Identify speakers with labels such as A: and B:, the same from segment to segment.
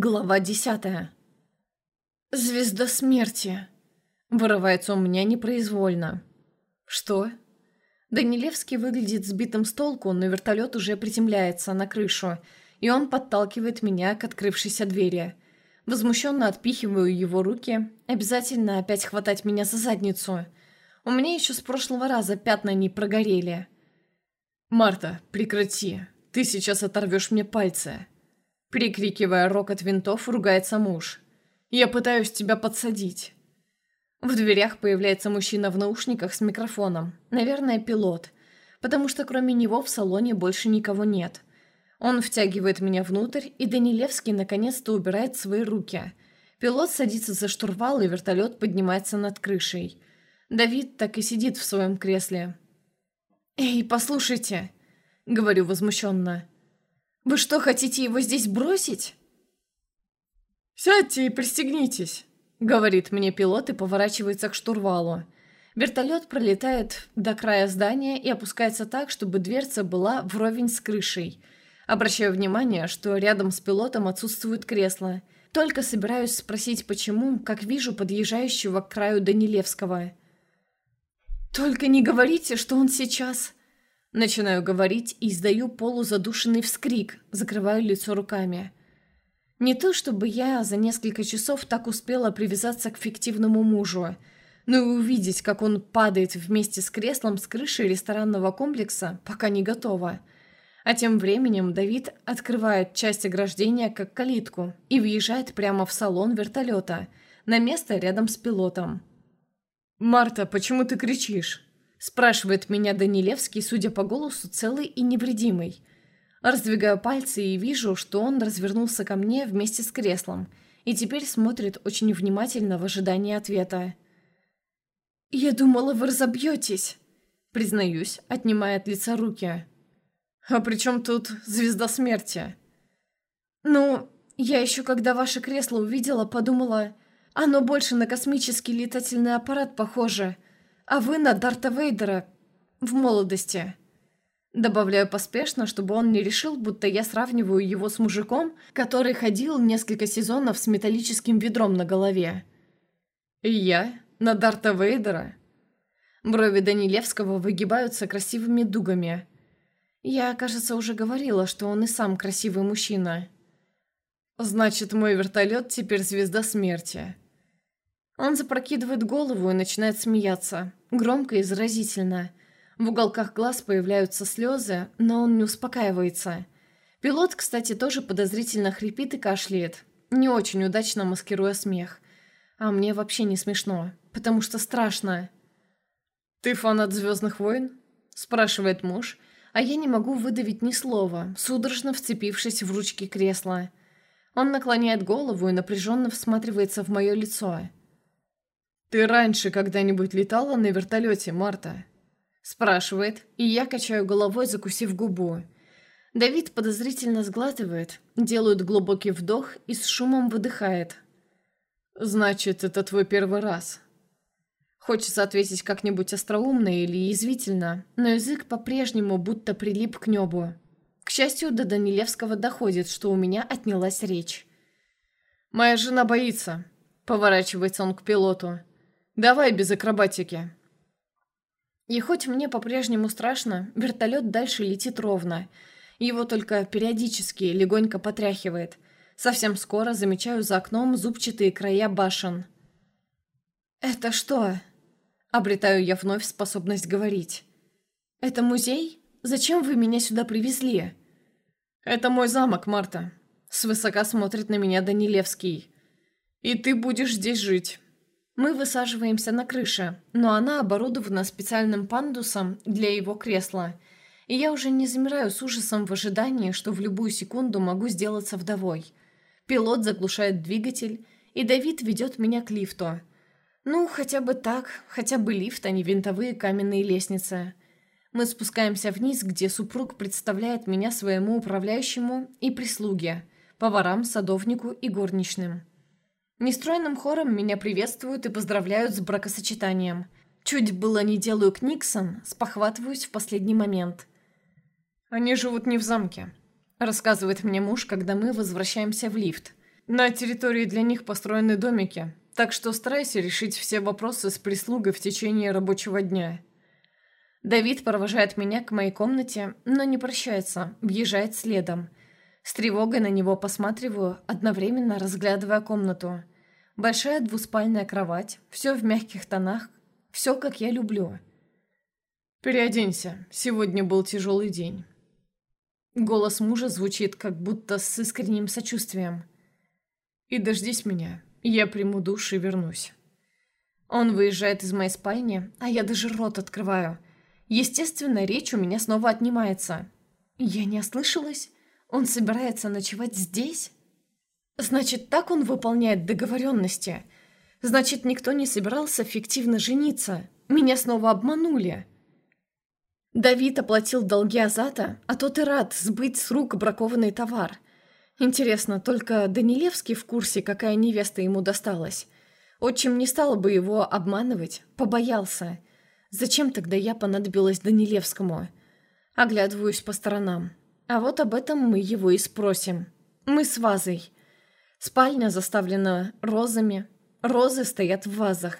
A: Глава десятая. «Звезда смерти!» Вырывается у меня непроизвольно. «Что?» Данилевский выглядит сбитым с толку, но вертолет уже приземляется на крышу, и он подталкивает меня к открывшейся двери. Возмущенно отпихиваю его руки, обязательно опять хватать меня за задницу. У меня еще с прошлого раза пятна не прогорели.
B: «Марта, прекрати, ты сейчас оторвешь мне пальцы!» Прикрикивая рокот винтов, ругается муж. «Я пытаюсь тебя подсадить».
A: В дверях появляется мужчина в наушниках с микрофоном. Наверное, пилот. Потому что кроме него в салоне больше никого нет. Он втягивает меня внутрь, и Данилевский наконец-то убирает свои руки. Пилот садится за штурвал, и вертолет поднимается над крышей. Давид так и сидит в своем кресле. «Эй, послушайте!» — говорю возмущенно. Вы что, хотите его здесь бросить?»
B: «Сядьте и пристегнитесь», — говорит мне пилот и поворачивается к штурвалу.
A: Вертолет пролетает до края здания и опускается так, чтобы дверца была вровень с крышей. Обращаю внимание, что рядом с пилотом отсутствует кресло. Только собираюсь спросить, почему, как вижу подъезжающего к краю Данилевского. «Только не говорите, что он сейчас...» Начинаю говорить и издаю полузадушенный вскрик, закрываю лицо руками. Не то чтобы я за несколько часов так успела привязаться к фиктивному мужу, но и увидеть, как он падает вместе с креслом с крыши ресторанного комплекса, пока не готова. А тем временем Давид открывает часть ограждения как калитку и въезжает прямо в салон вертолета, на место рядом с пилотом.
B: «Марта, почему ты кричишь?»
A: Спрашивает меня Данилевский, судя по голосу, целый и невредимый. Раздвигаю пальцы и вижу, что он развернулся ко мне вместе с креслом и теперь смотрит очень внимательно в ожидании ответа. «Я думала, вы разобьетесь», — признаюсь, отнимая от лица руки.
B: «А при чем тут звезда смерти?»
A: «Ну, я еще когда ваше кресло увидела, подумала, оно больше на космический летательный аппарат похоже», — а вы на Дарта Вейдера в молодости». Добавляю поспешно, чтобы он не решил, будто я сравниваю его с мужиком, который ходил несколько сезонов с металлическим ведром на голове.
B: «И я? На Дарта Вейдера?»
A: Брови Данилевского выгибаются красивыми дугами. Я, кажется, уже говорила, что он и сам красивый мужчина.
B: «Значит, мой вертолет теперь звезда смерти».
A: Он запрокидывает голову и начинает смеяться. Громко и заразительно. В уголках глаз появляются слезы, но он не успокаивается. Пилот, кстати, тоже подозрительно хрипит и кашляет, не очень удачно маскируя смех. А мне вообще не смешно, потому что страшно.
B: «Ты фанат «Звездных войн»?» – спрашивает муж,
A: а я не могу выдавить ни слова, судорожно вцепившись в ручки кресла. Он наклоняет голову и напряженно всматривается в мое лицо.
B: «Ты раньше когда-нибудь летала на вертолете, Марта?»
A: Спрашивает, и я качаю головой, закусив губу. Давид подозрительно сглатывает, делает глубокий вдох и с шумом выдыхает.
B: «Значит, это твой первый раз?»
A: Хочется ответить как-нибудь остроумно или язвительно, но язык по-прежнему будто прилип к небу. К счастью, до Данилевского доходит, что у меня отнялась речь.
B: «Моя жена боится», — поворачивается он к пилоту. Давай без акробатики.
A: И хоть мне по-прежнему страшно, вертолет дальше летит ровно. Его только периодически легонько потряхивает. Совсем скоро замечаю за окном зубчатые края башен. «Это что?» Обретаю я вновь способность говорить. «Это музей? Зачем вы меня сюда привезли?»
B: «Это мой замок, Марта», — свысока смотрит на меня Данилевский. «И ты будешь здесь жить».
A: Мы высаживаемся на крыше, но она оборудована специальным пандусом для его кресла, и я уже не замираю с ужасом в ожидании, что в любую секунду могу сделаться вдовой. Пилот заглушает двигатель, и Давид ведет меня к лифту. Ну, хотя бы так, хотя бы лифт, а не винтовые каменные лестницы. Мы спускаемся вниз, где супруг представляет меня своему управляющему и прислуге, поварам, садовнику и горничным. Нестройным хором меня приветствуют и поздравляют с бракосочетанием. Чуть было не делаю Книксон, спохватываюсь в последний момент.
B: «Они живут не в замке», —
A: рассказывает мне муж, когда мы возвращаемся в лифт.
B: На территории для них построены домики, так что старайся решить все вопросы с прислугой в течение рабочего дня.
A: Давид провожает меня к моей комнате, но не прощается, въезжает следом. С тревогой на него посматриваю, одновременно разглядывая комнату. Большая двуспальная кровать, все в мягких тонах, все как я люблю.
B: «Переоденься, сегодня был тяжелый день».
A: Голос мужа звучит как будто с искренним сочувствием.
B: «И дождись меня, я приму душ и вернусь».
A: Он выезжает из моей спальни, а я даже рот открываю. Естественно, речь у меня снова отнимается. Я не ослышалась? Он собирается ночевать здесь? Значит, так он выполняет договоренности. Значит, никто не собирался фиктивно жениться. Меня снова обманули. Давид оплатил долги Азата, а тот и рад сбыть с рук бракованный товар. Интересно, только Данилевский в курсе, какая невеста ему досталась. Отчим не стал бы его обманывать, побоялся. Зачем тогда я понадобилась Данилевскому? Оглядываюсь по сторонам. А вот об этом мы его и спросим. Мы с вазой. Спальня заставлена розами. Розы стоят в вазах.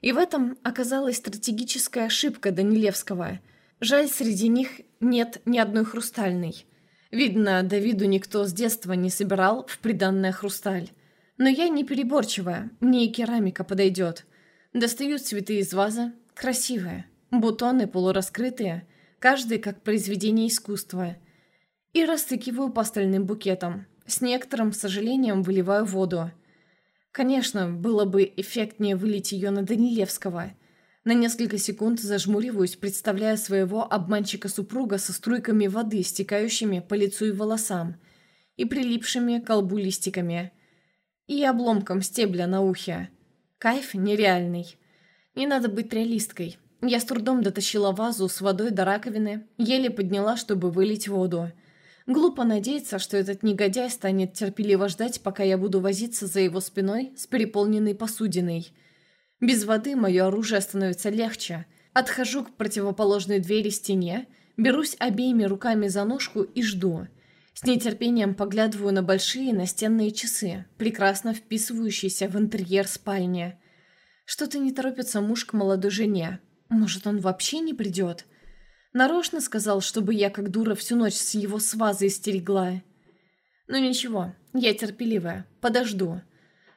A: И в этом оказалась стратегическая ошибка Данилевского. Жаль, среди них нет ни одной хрустальной. Видно, Давиду никто с детства не собирал в приданное хрусталь. Но я не переборчивая, мне и керамика подойдет. Достаю цветы из вазы, красивые, бутоны полураскрытые, каждый как произведение искусства. И растыкиваю пастельным букетом. С некоторым сожалением выливаю воду. Конечно, было бы эффектнее вылить ее на Данилевского. На несколько секунд зажмуриваюсь, представляя своего обманщика-супруга со струйками воды, стекающими по лицу и волосам, и прилипшими к колбу листиками, и обломком стебля на ухе. Кайф нереальный. Не надо быть реалисткой. Я с трудом дотащила вазу с водой до раковины, еле подняла, чтобы вылить воду. Глупо надеяться, что этот негодяй станет терпеливо ждать, пока я буду возиться за его спиной с переполненной посудиной. Без воды мое оружие становится легче. Отхожу к противоположной двери стене, берусь обеими руками за ножку и жду. С нетерпением поглядываю на большие настенные часы, прекрасно вписывающиеся в интерьер спальни. Что-то не торопится муж к молодой жене. Может, он вообще не придет? — Нарочно сказал, чтобы я, как дура, всю ночь с его свазой стерегла. Ну ничего, я терпеливая, подожду.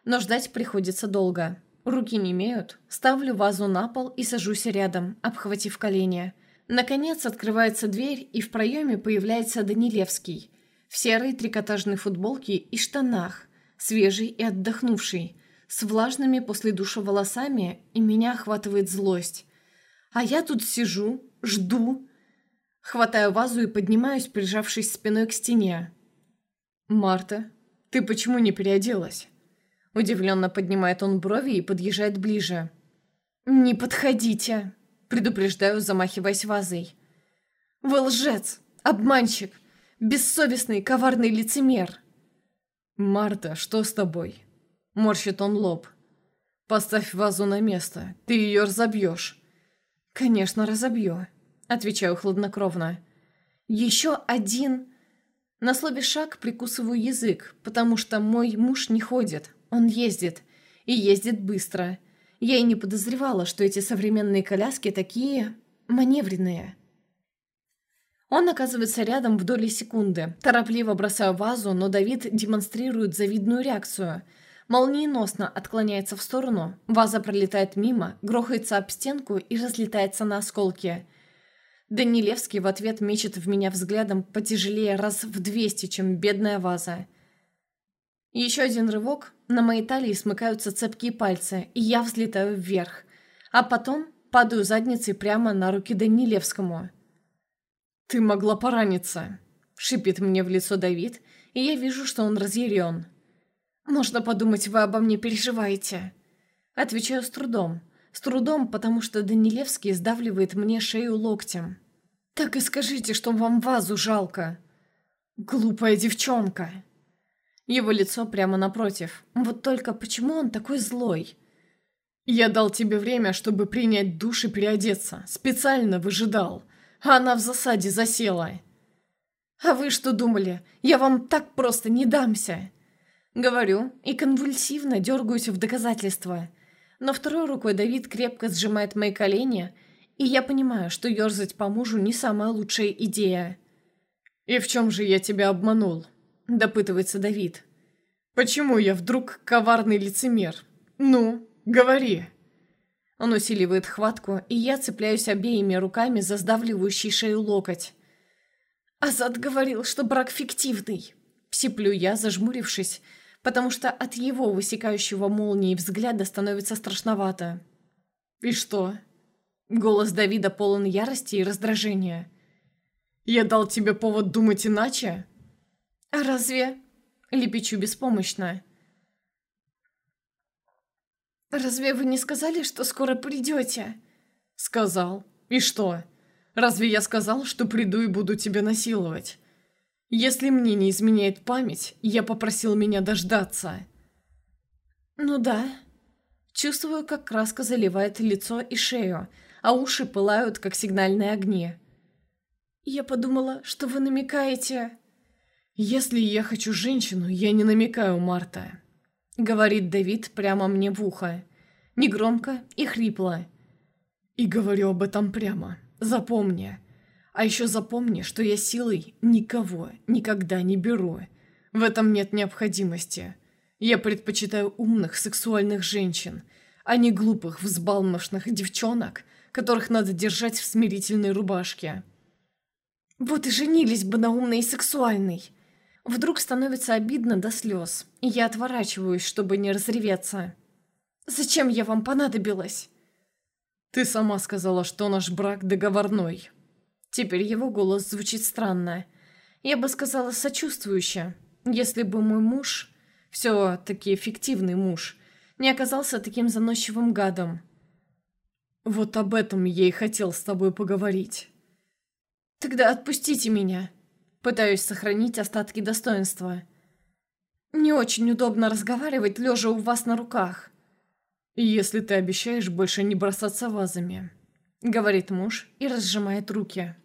A: Но ждать приходится долго. Руки не имеют. Ставлю вазу на пол и сажусь рядом, обхватив колени. Наконец открывается дверь, и в проеме появляется Данилевский. В серой трикотажной футболке и штанах, свежий и отдохнувший, с влажными после душа волосами, и меня охватывает злость. А я тут сижу, жду. Хватаю вазу и поднимаюсь, прижавшись спиной к стене.
B: «Марта, ты почему не переоделась?»
A: Удивленно поднимает он брови и подъезжает ближе. «Не подходите!» Предупреждаю, замахиваясь вазой. «Вы лжец! Обманщик! Бессовестный, коварный лицемер!»
B: «Марта, что с тобой?» Морщит он лоб. «Поставь вазу на место, ты ее разобьешь».
A: «Конечно, разобью», — отвечаю хладнокровно. «Еще один...» На слове «шаг» прикусываю язык, потому что мой муж не ходит, он ездит. И ездит быстро. Я и не подозревала, что эти современные коляски такие... маневренные. Он оказывается рядом в доли секунды. Торопливо бросаю вазу, но Давид демонстрирует завидную реакцию — молниеносно отклоняется в сторону, ваза пролетает мимо, грохается об стенку и разлетается на осколки. Данилевский в ответ мечет в меня взглядом потяжелее раз в двести, чем бедная ваза. Еще один рывок, на моей талии смыкаются цепкие пальцы, и я взлетаю вверх. А потом падаю задницей прямо на руки Данилевскому.
B: «Ты могла пораниться», — шипит мне в лицо Давид, и я вижу, что он разъярен.
A: «Можно подумать, вы обо мне переживаете». Отвечаю с трудом. С трудом, потому что Данилевский сдавливает мне шею локтем. «Так и скажите, что вам вазу жалко». «Глупая девчонка». Его лицо прямо напротив. Вот только почему он такой злой?
B: «Я дал тебе время, чтобы принять душ и переодеться. Специально выжидал. А она в засаде засела».
A: «А вы что думали? Я вам так просто не дамся!» Говорю и конвульсивно дергаюсь в доказательство. Но второй рукой Давид крепко сжимает мои колени, и я понимаю, что ерзать по мужу не самая лучшая идея.
B: «И в чем же я тебя обманул?» – допытывается Давид. «Почему я вдруг коварный лицемер? Ну, говори!»
A: Он усиливает хватку, и я цепляюсь обеими руками за сдавливающий шею локоть. Азат говорил, что брак фиктивный. Псиплю я, зажмурившись, потому что от его высекающего молнии взгляда становится страшновато.
B: «И что?»
A: Голос Давида полон ярости и раздражения.
B: «Я дал тебе повод думать иначе?»
A: «А разве?» Лепечу беспомощно. «Разве вы не сказали, что скоро придете?»
B: «Сказал. И что? Разве я сказал, что приду и буду тебя насиловать? Если мне не изменяет память, я попросил меня дождаться».
A: «Ну да». Чувствую, как краска заливает лицо и шею, а уши пылают, как сигнальные огни. «Я подумала, что вы намекаете...»
B: «Если я хочу женщину, я не намекаю, Марта», — говорит Давид прямо мне в ухо. Негромко и хрипло. «И говорю об этом прямо. Запомни. А еще запомни, что я силой никого никогда не беру. В этом нет необходимости. Я предпочитаю умных сексуальных женщин, а не глупых взбалмошных девчонок, которых надо держать в смирительной рубашке.
A: Вот и женились бы на умной и сексуальной. Вдруг становится обидно до слез, и я отворачиваюсь, чтобы не разреветься. Зачем я вам понадобилась?
B: Ты сама сказала, что наш брак договорной.
A: Теперь его голос звучит странно. Я бы сказала сочувствующе, если бы мой муж, все-таки эффективный муж, не оказался таким заносчивым гадом.
B: Вот об этом я и хотел с тобой поговорить.
A: Тогда отпустите меня. Пытаюсь сохранить остатки достоинства. Не очень удобно разговаривать, лежа у вас на руках.
B: Если ты обещаешь больше не бросаться вазами, говорит муж и разжимает руки.